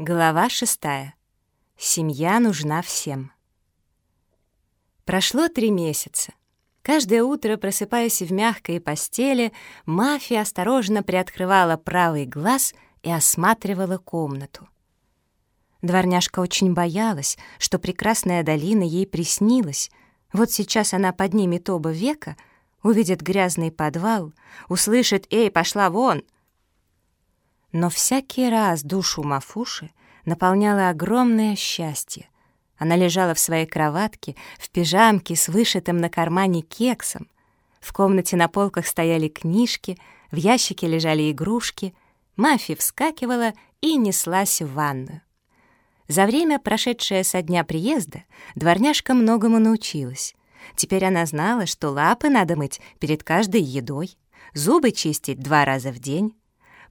Глава шестая. Семья нужна всем. Прошло три месяца. Каждое утро, просыпаясь в мягкой постели, мафия осторожно приоткрывала правый глаз и осматривала комнату. Дворняжка очень боялась, что прекрасная долина ей приснилась. Вот сейчас она поднимет оба века, увидит грязный подвал, услышит «Эй, пошла вон!» Но всякий раз душу Мафуши наполняло огромное счастье. Она лежала в своей кроватке, в пижамке с вышитым на кармане кексом. В комнате на полках стояли книжки, в ящике лежали игрушки. Мафи вскакивала и неслась в ванную. За время, прошедшее со дня приезда, дворняжка многому научилась. Теперь она знала, что лапы надо мыть перед каждой едой, зубы чистить два раза в день,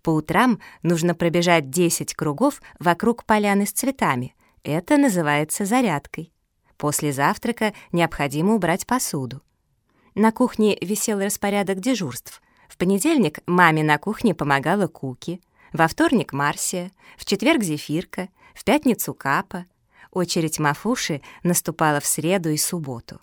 по утрам нужно пробежать 10 кругов вокруг поляны с цветами. Это называется зарядкой. После завтрака необходимо убрать посуду. На кухне висел распорядок дежурств. В понедельник маме на кухне помогала Куки, во вторник — Марсия, в четверг — Зефирка, в пятницу — Капа. Очередь Мафуши наступала в среду и субботу.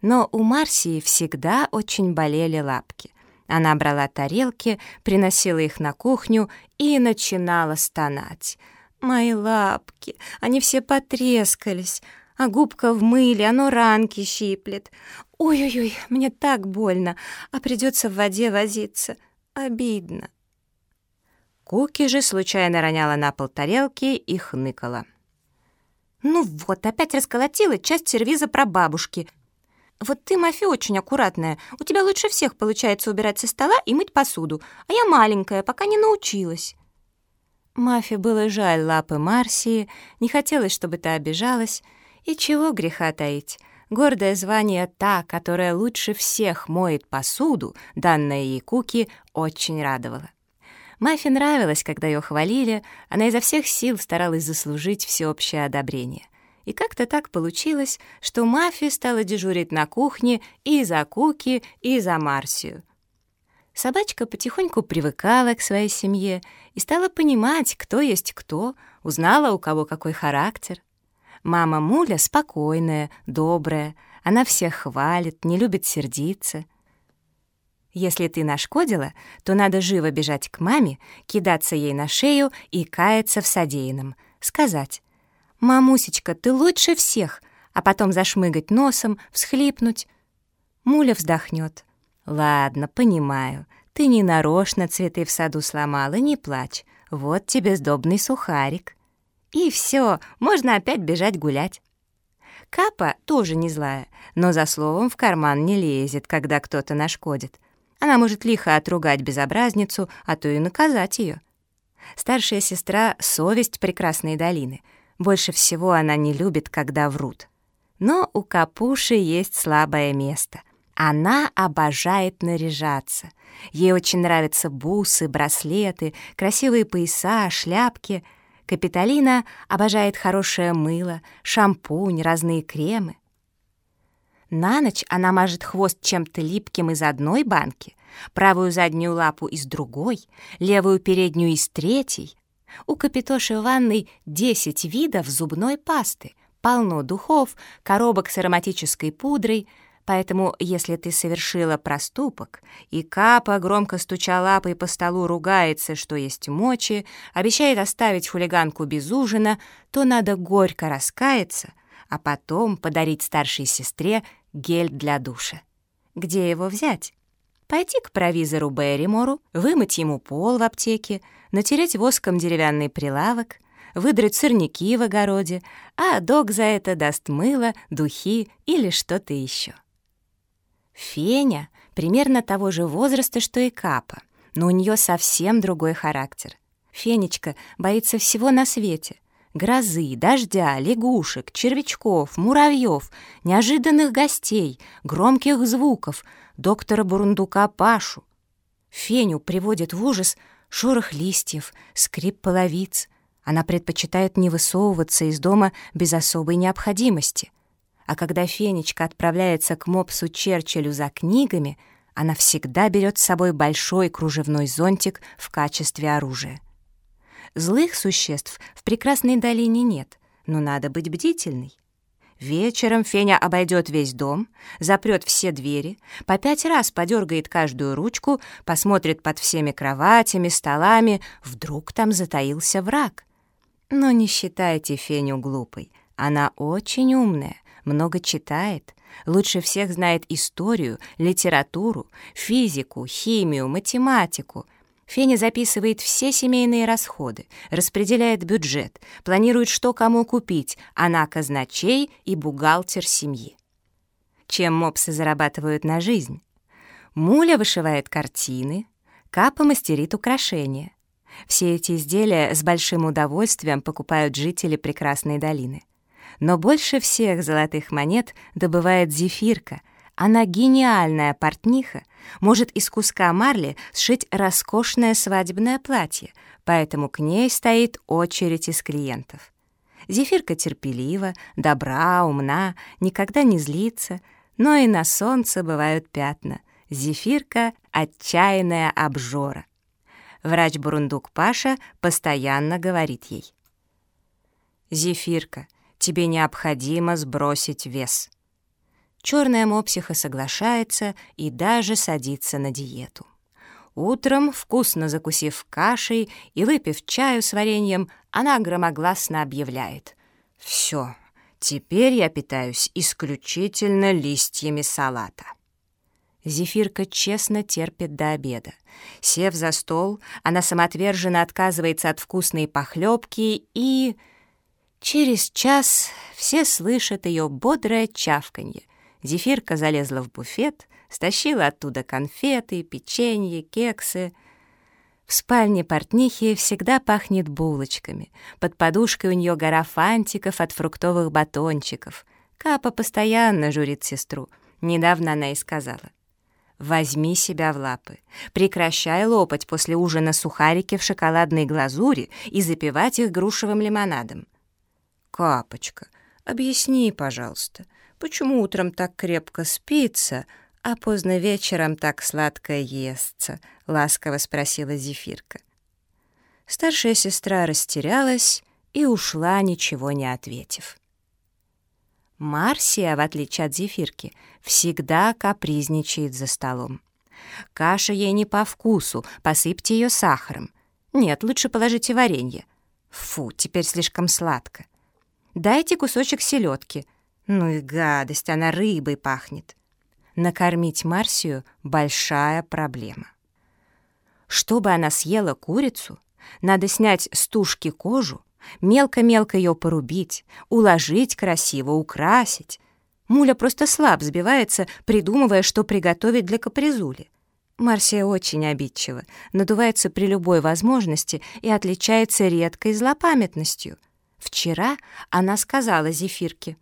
Но у Марсии всегда очень болели лапки — она брала тарелки, приносила их на кухню и начинала стонать. «Мои лапки, они все потрескались, а губка в мыле, оно ранки щиплет. Ой-ой-ой, мне так больно, а придется в воде возиться. Обидно». Куки же случайно роняла на пол тарелки и хныкала. «Ну вот, опять расколотила часть сервиза про бабушки», «Вот ты, Мафи, очень аккуратная. У тебя лучше всех получается убирать со стола и мыть посуду, а я маленькая, пока не научилась». Мафи было жаль лапы Марсии, не хотелось, чтобы та обижалась. И чего греха таить? Гордое звание «та», которая лучше всех моет посуду, данное ей Куки, очень радовало. Мафи нравилось, когда ее хвалили, она изо всех сил старалась заслужить всеобщее одобрение. И как-то так получилось, что Мафи стала дежурить на кухне и за Куки, и за Марсию. Собачка потихоньку привыкала к своей семье и стала понимать, кто есть кто, узнала, у кого какой характер. Мама Муля спокойная, добрая, она всех хвалит, не любит сердиться. Если ты нашкодила, то надо живо бежать к маме, кидаться ей на шею и каяться в содеянном, сказать «Мамусечка, ты лучше всех!» а потом зашмыгать носом, всхлипнуть. Муля вздохнет. «Ладно, понимаю. Ты не нарочно цветы в саду сломала, не плачь. Вот тебе сдобный сухарик». И все, можно опять бежать гулять. Капа тоже не злая, но за словом в карман не лезет, когда кто-то нашкодит. Она может лихо отругать безобразницу, а то и наказать ее. Старшая сестра — совесть прекрасной долины — больше всего она не любит, когда врут. Но у Капуши есть слабое место. Она обожает наряжаться. Ей очень нравятся бусы, браслеты, красивые пояса, шляпки. Капитолина обожает хорошее мыло, шампунь, разные кремы. На ночь она мажет хвост чем-то липким из одной банки, правую заднюю лапу из другой, левую переднюю из третьей, у Капитоши в ванной 10 видов зубной пасты, полно духов, коробок с ароматической пудрой, поэтому если ты совершила проступок, и Капа, громко стуча лапой по столу, ругается, что есть мочи, обещает оставить хулиганку без ужина, то надо горько раскаяться, а потом подарить старшей сестре гель для душа. Где его взять? Пойти к провизору Берримору, вымыть ему пол в аптеке, натереть воском деревянный прилавок, выдрать сорняки в огороде, а док за это даст мыло, духи или что-то еще. Феня примерно того же возраста, что и Капа, но у нее совсем другой характер. Фенечка боится всего на свете. Грозы, дождя, лягушек, червячков, муравьев, неожиданных гостей, громких звуков, доктора Бурундука Пашу. Феню приводит в ужас шорох листьев, скрип половиц. Она предпочитает не высовываться из дома без особой необходимости. А когда Фенечка отправляется к мопсу Черчиллю за книгами, она всегда берет с собой большой кружевной зонтик в качестве оружия. Злых существ в прекрасной долине нет, но надо быть бдительной. Вечером Феня обойдет весь дом, запрет все двери, по пять раз подергает каждую ручку, посмотрит под всеми кроватями, столами, вдруг там затаился враг. Но не считайте Феню глупой, она очень умная, много читает, лучше всех знает историю, литературу, физику, химию, математику — Феня записывает все семейные расходы, распределяет бюджет, планирует, что кому купить, она казначей и бухгалтер семьи. Чем мопсы зарабатывают на жизнь? Муля вышивает картины, Капа мастерит украшения. Все эти изделия с большим удовольствием покупают жители прекрасной долины. Но больше всех золотых монет добывает зефирка — она гениальная портниха, может из куска марли сшить роскошное свадебное платье, поэтому к ней стоит очередь из клиентов. Зефирка терпелива, добра, умна, никогда не злится, но и на солнце бывают пятна. Зефирка — отчаянная обжора. Врач-бурундук Паша постоянно говорит ей. «Зефирка, тебе необходимо сбросить вес». Черная мопсиха соглашается и даже садится на диету. Утром, вкусно закусив кашей и выпив чаю с вареньем, она громогласно объявляет. «Все, теперь я питаюсь исключительно листьями салата». Зефирка честно терпит до обеда. Сев за стол, она самоотверженно отказывается от вкусной похлебки и... Через час все слышат ее бодрое чавканье, Зефирка залезла в буфет, стащила оттуда конфеты, печенье, кексы. В спальне портнихи всегда пахнет булочками. Под подушкой у нее гора фантиков от фруктовых батончиков. Капа постоянно журит сестру. Недавно она и сказала. «Возьми себя в лапы. Прекращай лопать после ужина сухарики в шоколадной глазури и запивать их грушевым лимонадом». «Капочка, объясни, пожалуйста, почему утром так крепко спится, а поздно вечером так сладко естся?» — ласково спросила Зефирка. Старшая сестра растерялась и ушла, ничего не ответив. Марсия, в отличие от Зефирки, всегда капризничает за столом. Каша ей не по вкусу, посыпьте ее сахаром. Нет, лучше положите варенье. Фу, теперь слишком сладко. Дайте кусочек селедки — ну и гадость, она рыбой пахнет. Накормить Марсию — большая проблема. Чтобы она съела курицу, надо снять с тушки кожу, мелко-мелко ее порубить, уложить красиво, украсить. Муля просто слаб сбивается, придумывая, что приготовить для капризули. Марсия очень обидчива, надувается при любой возможности и отличается редкой злопамятностью. Вчера она сказала Зефирке —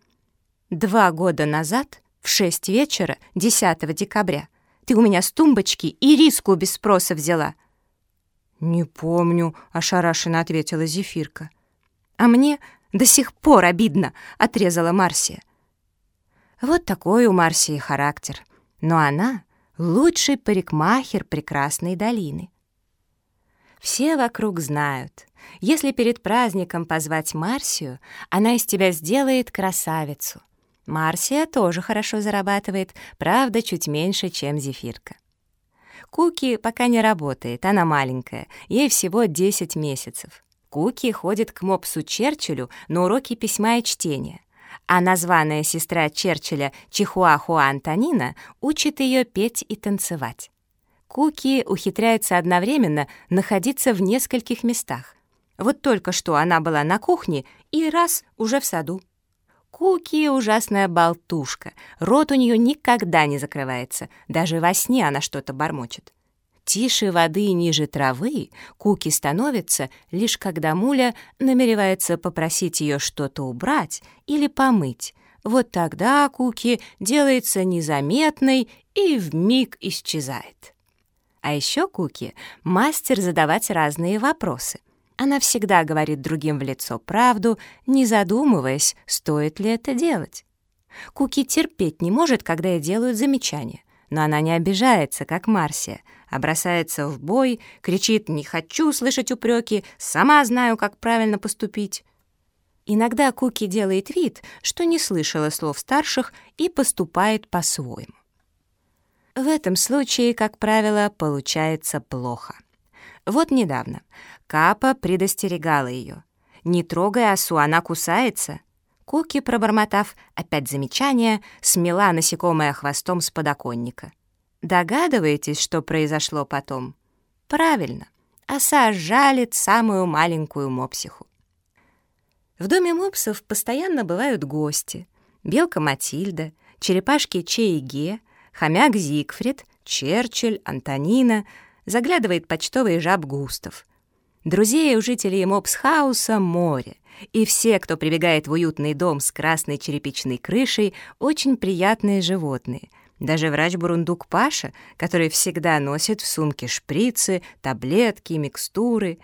Два года назад, в шесть вечера, 10 декабря, ты у меня с тумбочки и риску без спроса взяла». «Не помню», — ошарашенно ответила Зефирка. «А мне до сих пор обидно», — отрезала Марсия. Вот такой у Марсии характер. Но она — лучший парикмахер прекрасной долины. Все вокруг знают, если перед праздником позвать Марсию, она из тебя сделает красавицу. Марсия тоже хорошо зарабатывает, правда, чуть меньше, чем Зефирка. Куки пока не работает, она маленькая, ей всего 10 месяцев. Куки ходит к мопсу Черчиллю на уроки письма и чтения, а названная сестра Черчилля Чихуахуа Антонина учит ее петь и танцевать. Куки ухитряется одновременно находиться в нескольких местах. Вот только что она была на кухне и раз уже в саду. Куки — ужасная болтушка. Рот у нее никогда не закрывается. Даже во сне она что-то бормочет. Тише воды и ниже травы Куки становится, лишь когда Муля намеревается попросить ее что-то убрать или помыть. Вот тогда Куки делается незаметной и вмиг исчезает. А еще Куки — мастер задавать разные вопросы — она всегда говорит другим в лицо правду, не задумываясь, стоит ли это делать. Куки терпеть не может, когда ей делают замечания, но она не обижается, как Марсия. а бросается в бой, кричит «не хочу слышать упреки, сама знаю, как правильно поступить». Иногда Куки делает вид, что не слышала слов старших и поступает по-своему. В этом случае, как правило, получается плохо. Вот недавно Капа предостерегала ее. «Не трогай осу, она кусается». Куки, пробормотав опять замечание, смела насекомое хвостом с подоконника. Догадываетесь, что произошло потом? Правильно, оса жалит самую маленькую мопсиху. В доме мопсов постоянно бывают гости. Белка Матильда, черепашки Че и Ге, хомяк Зигфрид, Черчилль, Антонина, заглядывает почтовый жаб Густав. Друзей у жителей мопсхауса море, и все, кто прибегает в уютный дом с красной черепичной крышей, очень приятные животные — даже врач-бурундук Паша, который всегда носит в сумке шприцы, таблетки, микстуры.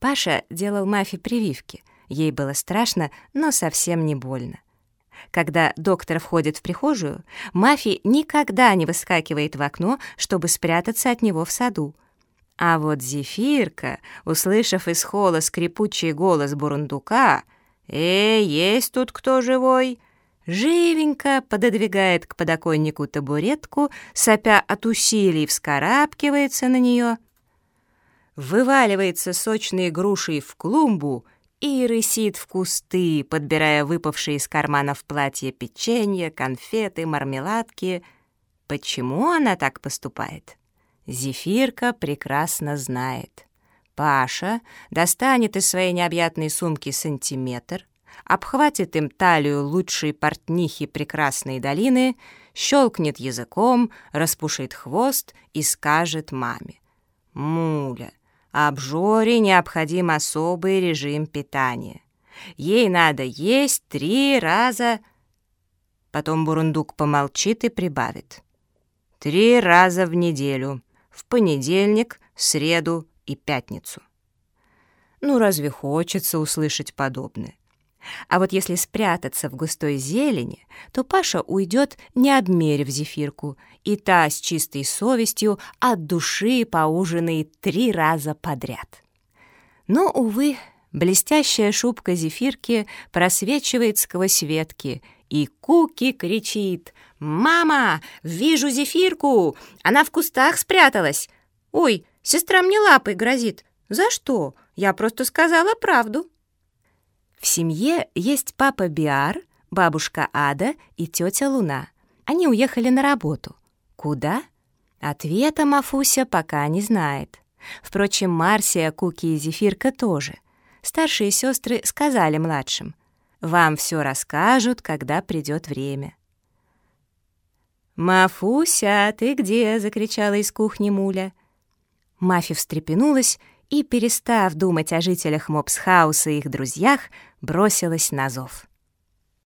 Паша делал Мафи прививки. Ей было страшно, но совсем не больно. Когда доктор входит в прихожую, Мафи никогда не выскакивает в окно, чтобы спрятаться от него в саду. А вот Зефирка, услышав из холла скрипучий голос бурундука «Эй, есть тут кто живой?» живенько пододвигает к подоконнику табуретку, сопя от усилий вскарабкивается на нее, вываливается сочной грушей в клумбу и рысит в кусты, подбирая выпавшие из карманов платья печенье, конфеты, мармеладки. Почему она так поступает? Зефирка прекрасно знает. Паша достанет из своей необъятной сумки сантиметр, обхватит им талию лучшей портнихи прекрасной долины, щелкнет языком, распушит хвост и скажет маме. «Муля, обжоре необходим особый режим питания. Ей надо есть три раза...» Потом Бурундук помолчит и прибавит. «Три раза в неделю, в понедельник, среду и пятницу». Ну, разве хочется услышать подобное? А вот если спрятаться в густой зелени, то Паша уйдет, не обмерив зефирку, и та с чистой совестью от души поужинает три раза подряд. Но, увы, блестящая шубка зефирки просвечивает сквозь ветки, и Куки кричит «Мама, вижу зефирку! Она в кустах спряталась! Ой, сестра мне лапой грозит! За что? Я просто сказала правду!» В семье есть папа Биар, бабушка Ада и тетя Луна. Они уехали на работу. Куда? Ответа Мафуся пока не знает. Впрочем, Марсия, Куки и Зефирка тоже. Старшие сестры сказали младшим. «Вам все расскажут, когда придет время». «Мафуся, ты где?» — закричала из кухни Муля. Мафи встрепенулась и, перестав думать о жителях Мопсхауса и их друзьях, бросилась на зов.